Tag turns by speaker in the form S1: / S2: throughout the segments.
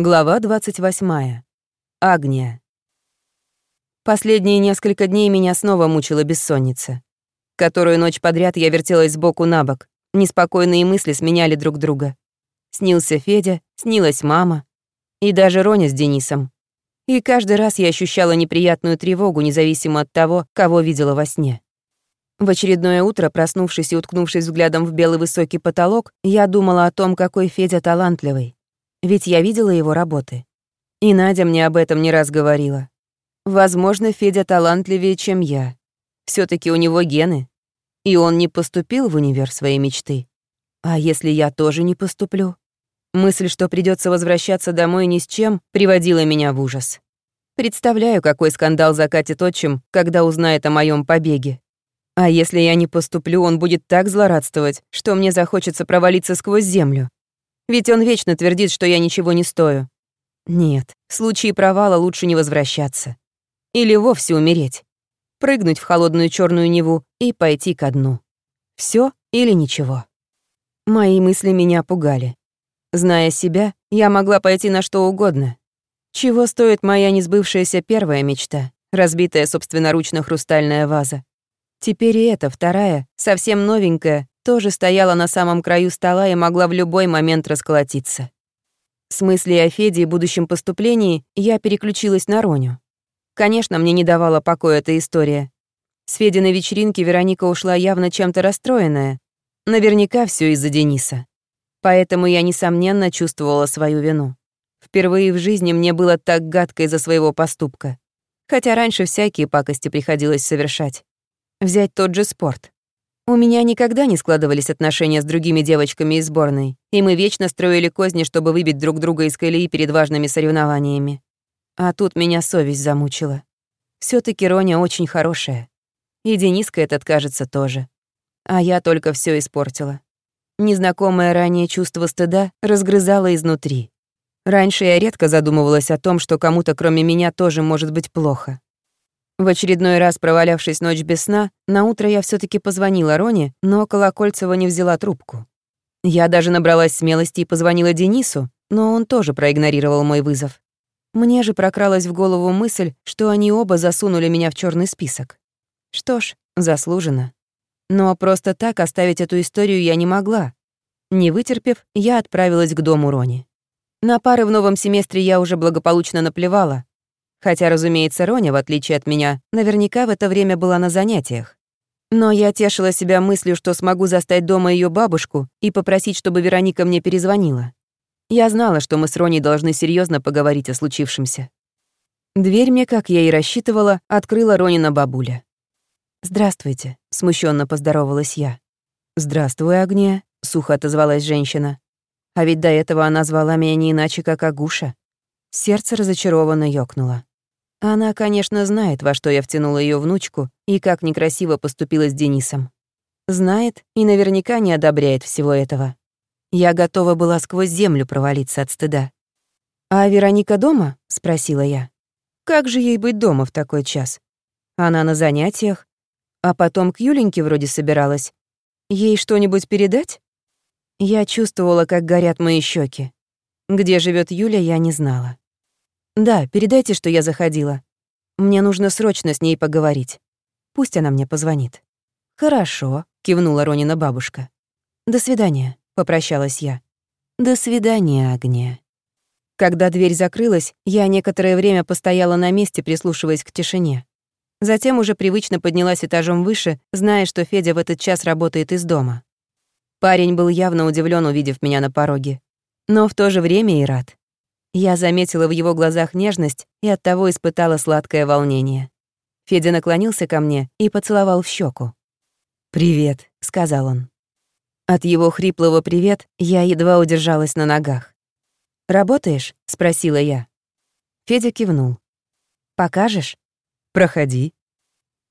S1: Глава 28. Агния. Последние несколько дней меня снова мучила бессонница. Которую ночь подряд я вертелась сбоку на бок. Неспокойные мысли сменяли друг друга. Снился Федя, снилась мама. И даже Роня с Денисом. И каждый раз я ощущала неприятную тревогу, независимо от того, кого видела во сне. В очередное утро, проснувшись и уткнувшись взглядом в белый высокий потолок, я думала о том, какой Федя талантливый. Ведь я видела его работы. И Надя мне об этом не раз говорила. Возможно, Федя талантливее, чем я. все таки у него гены. И он не поступил в универ своей мечты. А если я тоже не поступлю? Мысль, что придется возвращаться домой ни с чем, приводила меня в ужас. Представляю, какой скандал закатит отчим, когда узнает о моем побеге. А если я не поступлю, он будет так злорадствовать, что мне захочется провалиться сквозь землю. Ведь он вечно твердит, что я ничего не стою. Нет, в случае провала лучше не возвращаться. Или вовсе умереть. Прыгнуть в холодную черную Неву и пойти ко дну. Все или ничего. Мои мысли меня пугали. Зная себя, я могла пойти на что угодно. Чего стоит моя несбывшаяся первая мечта, разбитая собственноручно хрустальная ваза. Теперь и эта вторая, совсем новенькая, тоже стояла на самом краю стола и могла в любой момент расколотиться. С мыслей о Феде и будущем поступлении я переключилась на Роню. Конечно, мне не давала покоя эта история. С Фединой вечеринки Вероника ушла явно чем-то расстроенная. Наверняка все из-за Дениса. Поэтому я, несомненно, чувствовала свою вину. Впервые в жизни мне было так гадко из-за своего поступка. Хотя раньше всякие пакости приходилось совершать. Взять тот же спорт. У меня никогда не складывались отношения с другими девочками из сборной, и мы вечно строили козни, чтобы выбить друг друга из колеи перед важными соревнованиями. А тут меня совесть замучила. все таки Роня очень хорошая. И Дениска этот, кажется, тоже. А я только все испортила. Незнакомое ранее чувство стыда разгрызало изнутри. Раньше я редко задумывалась о том, что кому-то кроме меня тоже может быть плохо. В очередной раз, провалявшись ночь без сна, на утро я все таки позвонила Роне, но Колокольцева не взяла трубку. Я даже набралась смелости и позвонила Денису, но он тоже проигнорировал мой вызов. Мне же прокралась в голову мысль, что они оба засунули меня в черный список. Что ж, заслуженно. Но просто так оставить эту историю я не могла. Не вытерпев, я отправилась к дому Рони. На пары в новом семестре я уже благополучно наплевала, Хотя, разумеется, Роня, в отличие от меня, наверняка в это время была на занятиях. Но я тешила себя мыслью, что смогу застать дома ее бабушку и попросить, чтобы Вероника мне перезвонила. Я знала, что мы с Роней должны серьезно поговорить о случившемся. Дверь мне, как я и рассчитывала, открыла Ронина бабуля. «Здравствуйте», — смущенно поздоровалась я. «Здравствуй, Агния», — сухо отозвалась женщина. А ведь до этого она звала меня не иначе, как Агуша. Сердце разочарованно ёкнуло. Она, конечно, знает, во что я втянула ее внучку и как некрасиво поступила с Денисом. Знает и наверняка не одобряет всего этого. Я готова была сквозь землю провалиться от стыда. «А Вероника дома?» — спросила я. «Как же ей быть дома в такой час? Она на занятиях, а потом к Юленьке вроде собиралась. Ей что-нибудь передать?» Я чувствовала, как горят мои щеки. Где живет Юля, я не знала. «Да, передайте, что я заходила. Мне нужно срочно с ней поговорить. Пусть она мне позвонит». «Хорошо», — кивнула Ронина бабушка. «До свидания», — попрощалась я. «До свидания, Агния». Когда дверь закрылась, я некоторое время постояла на месте, прислушиваясь к тишине. Затем уже привычно поднялась этажом выше, зная, что Федя в этот час работает из дома. Парень был явно удивлен, увидев меня на пороге. Но в то же время и рад. Я заметила в его глазах нежность и оттого испытала сладкое волнение. Федя наклонился ко мне и поцеловал в щеку. «Привет», — сказал он. От его хриплого «привет» я едва удержалась на ногах. «Работаешь?» — спросила я. Федя кивнул. «Покажешь?» «Проходи».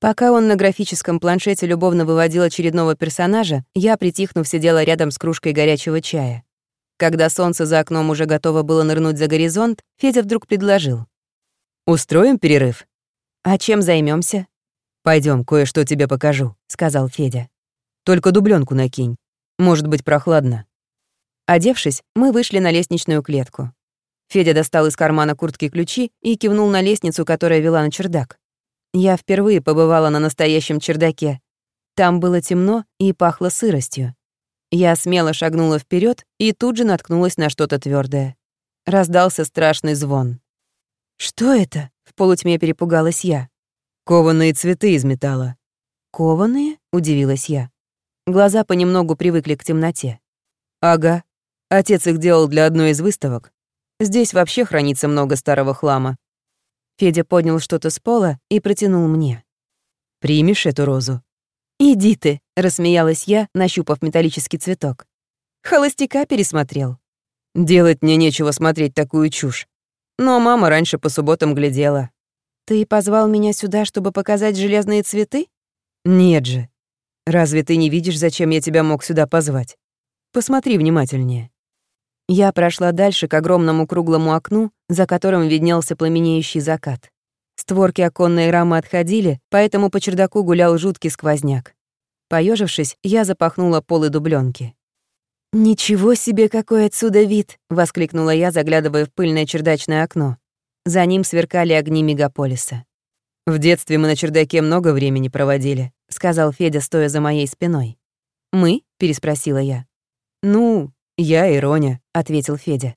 S1: Пока он на графическом планшете любовно выводил очередного персонажа, я, притихнув, сидела рядом с кружкой горячего чая. Когда солнце за окном уже готово было нырнуть за горизонт, Федя вдруг предложил. «Устроим перерыв?» «А чем займемся? Пойдем, кое-что тебе покажу», — сказал Федя. «Только дубленку накинь. Может быть, прохладно». Одевшись, мы вышли на лестничную клетку. Федя достал из кармана куртки ключи и кивнул на лестницу, которая вела на чердак. Я впервые побывала на настоящем чердаке. Там было темно и пахло сыростью. Я смело шагнула вперед и тут же наткнулась на что-то твердое. Раздался страшный звон. «Что это?» — в полутьме перепугалась я.
S2: «Кованые цветы из металла».
S1: «Кованые?» — удивилась я. Глаза понемногу привыкли к темноте.
S2: «Ага. Отец их делал для одной из выставок. Здесь вообще хранится много старого хлама».
S1: Федя поднял что-то с пола и протянул мне.
S2: «Примешь эту розу?»
S1: «Иди ты», — рассмеялась я, нащупав металлический цветок. «Холостяка пересмотрел».
S2: «Делать мне нечего смотреть такую чушь. Но мама раньше по субботам глядела».
S1: «Ты позвал меня сюда, чтобы показать железные цветы?»
S2: «Нет же. Разве ты не видишь, зачем я тебя мог сюда позвать? Посмотри внимательнее».
S1: Я прошла дальше к огромному круглому окну, за которым виднелся пламенеющий закат. Створки оконной рамы отходили, поэтому по чердаку гулял жуткий сквозняк. Поежившись, я запахнула полы дубленки. «Ничего себе, какой отсюда вид!» — воскликнула я, заглядывая в пыльное чердачное окно. За ним сверкали огни мегаполиса.
S2: «В детстве мы на чердаке много времени проводили», —
S1: сказал Федя, стоя за моей спиной. «Мы?» — переспросила я.
S2: «Ну, я и Роня», — ответил Федя.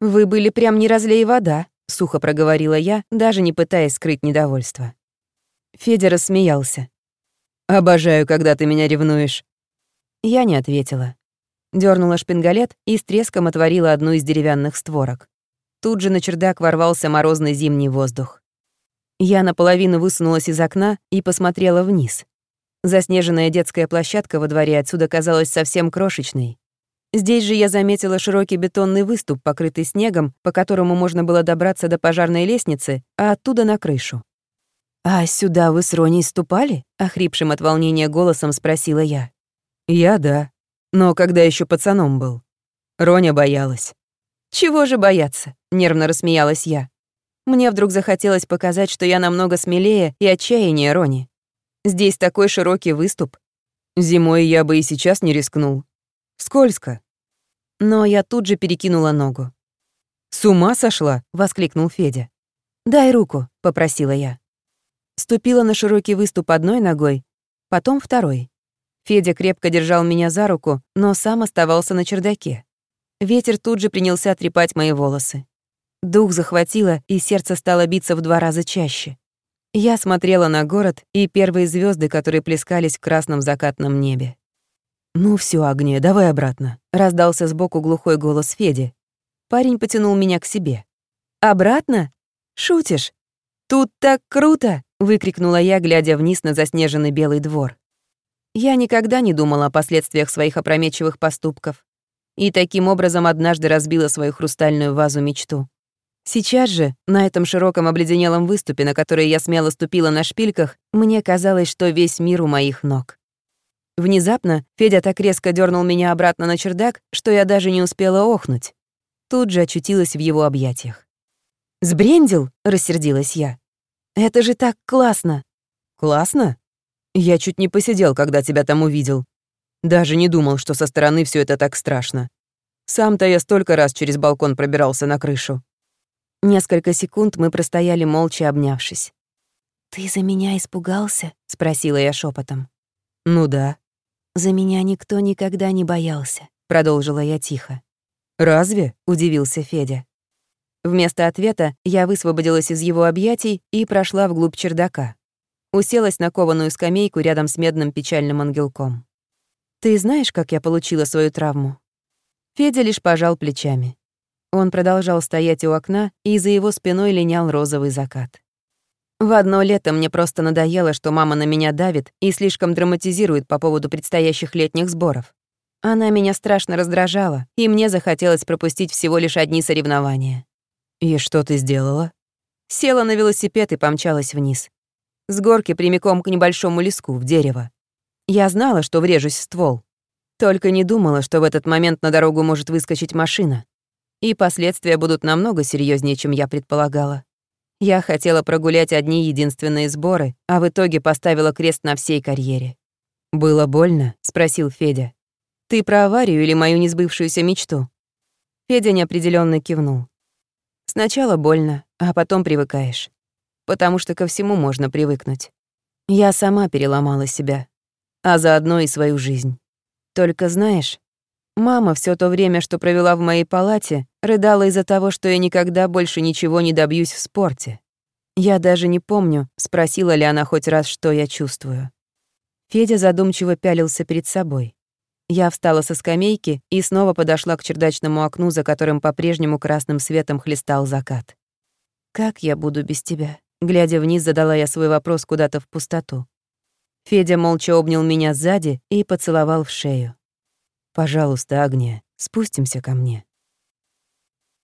S1: «Вы были прям не разлей вода», — сухо проговорила я, даже не пытаясь скрыть недовольство. Федя рассмеялся.
S2: «Обожаю, когда ты меня ревнуешь».
S1: Я не ответила. Дёрнула шпингалет и с треском отворила одну из деревянных створок. Тут же на чердак ворвался морозный зимний воздух. Я наполовину высунулась из окна и посмотрела вниз. Заснеженная детская площадка во дворе отсюда казалась совсем крошечной. Здесь же я заметила широкий бетонный выступ, покрытый снегом, по которому можно было добраться до пожарной лестницы, а оттуда на крышу. «А сюда вы с Роней ступали?» — охрипшим от волнения голосом спросила я.
S2: «Я — да. Но когда еще пацаном был. Роня боялась».
S1: «Чего же бояться?» — нервно рассмеялась я. Мне вдруг захотелось показать, что я намного смелее и отчаяннее Рони. Здесь такой широкий выступ.
S2: Зимой я бы и сейчас не рискнул. Скользко.
S1: Но я тут же перекинула ногу.
S2: «С ума сошла?»
S1: — воскликнул Федя. «Дай руку», — попросила я. Ступила на широкий выступ одной ногой, потом второй. Федя крепко держал меня за руку, но сам оставался на чердаке. Ветер тут же принялся трепать мои волосы. Дух захватило, и сердце стало биться в два раза чаще. Я смотрела на город и первые звезды, которые плескались в красном закатном небе.
S2: «Ну все, Агния, давай обратно», — раздался сбоку глухой голос Феди.
S1: Парень потянул меня к себе. «Обратно? Шутишь? Тут так круто!» — выкрикнула я, глядя вниз на заснеженный белый двор. Я никогда не думала о последствиях своих опрометчивых поступков. И таким образом однажды разбила свою хрустальную вазу мечту. Сейчас же, на этом широком обледенелом выступе, на который я смело ступила на шпильках, мне казалось, что весь мир у моих ног. Внезапно Федя так резко дернул меня обратно на чердак, что я даже не успела охнуть. Тут же очутилась в его объятиях. «Сбрендил?» — рассердилась я. «Это же так классно!»
S2: «Классно? Я чуть не посидел, когда тебя там увидел. Даже не думал, что со стороны все это так страшно. Сам-то я столько раз через балкон пробирался на крышу».
S1: Несколько секунд мы простояли молча обнявшись. «Ты за меня испугался?» — спросила я шепотом.
S2: «Ну да»,
S1: «За меня никто никогда не боялся», — продолжила я тихо.
S2: «Разве?»
S1: — удивился Федя. Вместо ответа я высвободилась из его объятий и прошла вглубь чердака. Уселась на кованую скамейку рядом с медным печальным ангелком. «Ты знаешь, как я получила свою травму?» Федя лишь пожал плечами. Он продолжал стоять у окна, и за его спиной линял розовый закат. В одно лето мне просто надоело, что мама на меня давит и слишком драматизирует по поводу предстоящих летних сборов. Она меня страшно раздражала, и мне захотелось пропустить всего лишь одни соревнования.
S2: «И что ты сделала?»
S1: Села на велосипед и помчалась вниз. С горки прямиком к небольшому леску, в дерево. Я знала, что врежусь в ствол. Только не думала, что в этот момент на дорогу может выскочить машина. И последствия будут намного серьезнее, чем я предполагала. Я хотела прогулять одни единственные сборы, а в итоге поставила крест на всей карьере.
S2: «Было больно?» — спросил Федя.
S1: «Ты про аварию или мою несбывшуюся мечту?» Федя неопределенно кивнул. Сначала больно, а потом привыкаешь. Потому что ко всему можно привыкнуть. Я сама переломала себя, а заодно и свою жизнь. Только знаешь, мама все то время, что провела в моей палате, рыдала из-за того, что я никогда больше ничего не добьюсь в спорте. Я даже не помню, спросила ли она хоть раз, что я чувствую. Федя задумчиво пялился перед собой. Я встала со скамейки и снова подошла к чердачному окну, за которым по-прежнему красным светом хлестал закат. «Как я буду без тебя?» Глядя вниз, задала я свой вопрос куда-то в пустоту. Федя молча обнял меня сзади и поцеловал в шею. «Пожалуйста, Агния, спустимся ко мне».